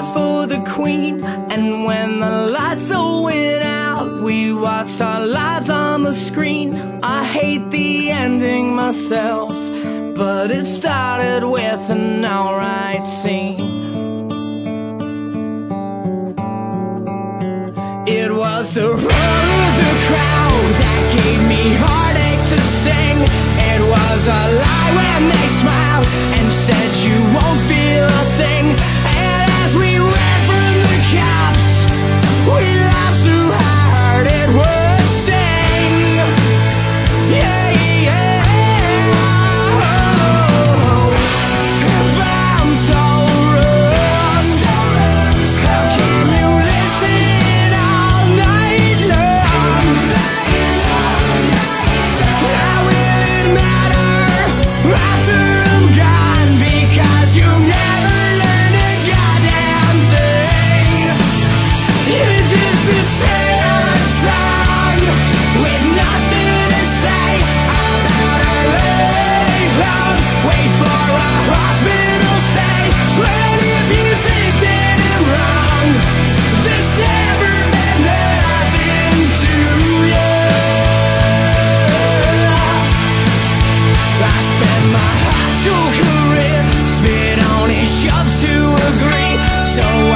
dance for the queen. And when the lights all went out, we watched our lives on the screen. I hate the ending myself, but it started with an don't